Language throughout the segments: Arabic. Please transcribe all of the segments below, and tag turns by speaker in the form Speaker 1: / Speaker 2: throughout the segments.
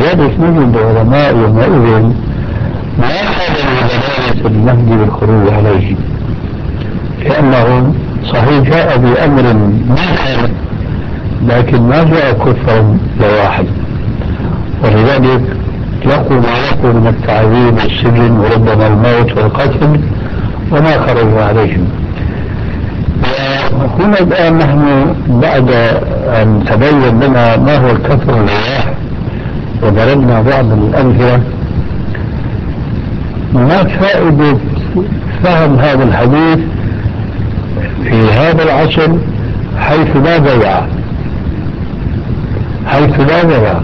Speaker 1: ولذلك نجد علماء يومئذ ما قالوا بدلالة المهدي بالخروج عليه. لأنه صحيح جاء بأمر كان لكن ما جاء كفرا لواحد. ولذلك لقوا ما لقوا من التعذيب والسجن وربما الموت والقتل وما خرجوا عليهم. هنا الآن نحن بعد أن تبين لنا ما هو الكفر الواحد. وضربنا بعض الأمثلة. ما فائدة فهم هذا الحديث في هذا العصر حيث لا بيع. حيث لا بيع.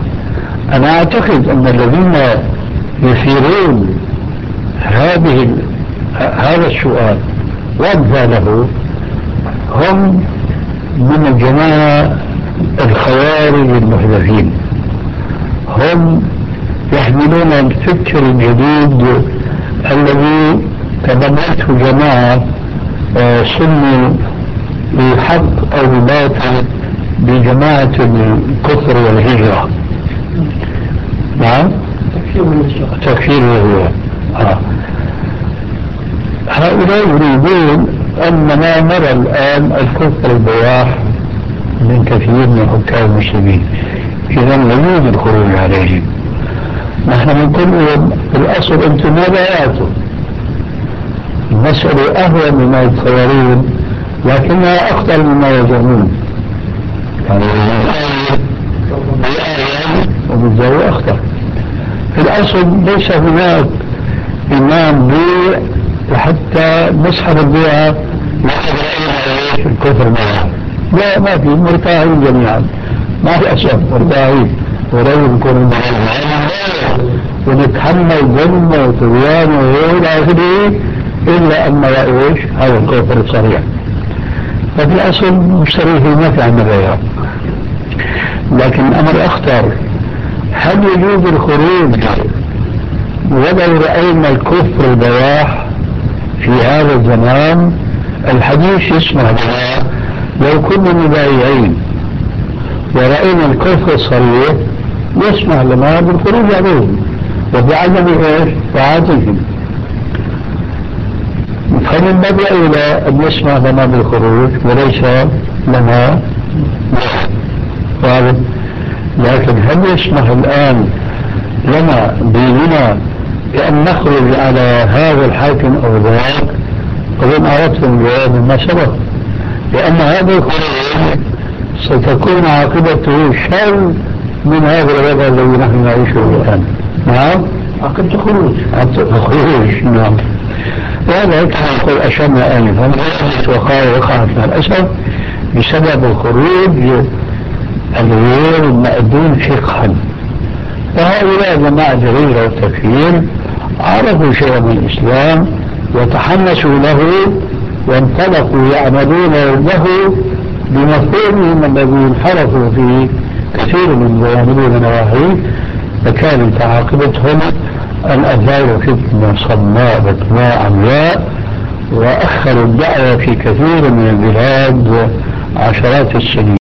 Speaker 1: أنا أعتقد أن الذين يثيرون هذه هذا السؤال وأمثاله هم من الجماعة الخوارج المحدثين. هم يحملون الفكر الجديد الذي تبنته جماعة آه، سموا بحق أو بباطل بجماعة الكفر والهجرة. نعم؟ تكفير الهجرة آه. هؤلاء يريدون أننا نرى الآن الكفر البواح من كثير من حكام المسلمين. إذا لا يوجد الخروج عليهم. نحن بنقول لهم الأصل أنتم ما بايعتم المسألة أهون مما يتصورون لكنها أخطر مما يظنون. يعني وبالزاوية أخطر في الأصل ليس هناك إمام بيع وحتى نسحب البيعة الكفر معها لا ما في مرتاحين جميعا. ما في أسف مرتاحين ولو نكون ونتحمل ظلم وطغيان وإلى آخره إلا أن إيش هذا الكفر الصريح. ففي الأصل مشتريه ما في عندنا غيره لكن الأمر أخطر هل يجوز الخروج ولو رأينا الكفر البواح في هذا الزمان؟ الحديث لنا لو كنا مبايعين ورأينا الكفر الصريح يسمح لنا بالخروج عليهم وبعدم إيش؟ طاعتهم فمن باب أولى أن يسمح لنا بالخروج وليس لنا واضح. لكن هل يسمح الآن لنا ديننا بأن نخرج على هذا الحاكم أو ذاك؟ أظن أردتم الجواب ما سبق. لأن هذا الخروج ستكون عاقبته شر من هذا الوضع الذي نحن نعيشه الآن. نعم؟ عقبة خروج. عقبة خروج نعم. وهذا نقول أشرنا آنفا وقال وقعت مع الأسف بسبب الخروج الغير مأذون فقها. وهؤلاء جماعة جريرة والتكفير عرفوا شيئا من الإسلام وتحمسوا له وانطلقوا يعملون له بمفهومهم الذي انحرفوا فيه كثير من يعملون نواحي فكانت عاقبتهم أن أثاروا فتنة صماء بكماء عمياء وأخروا الدعوة في كثير من البلاد عشرات السنين.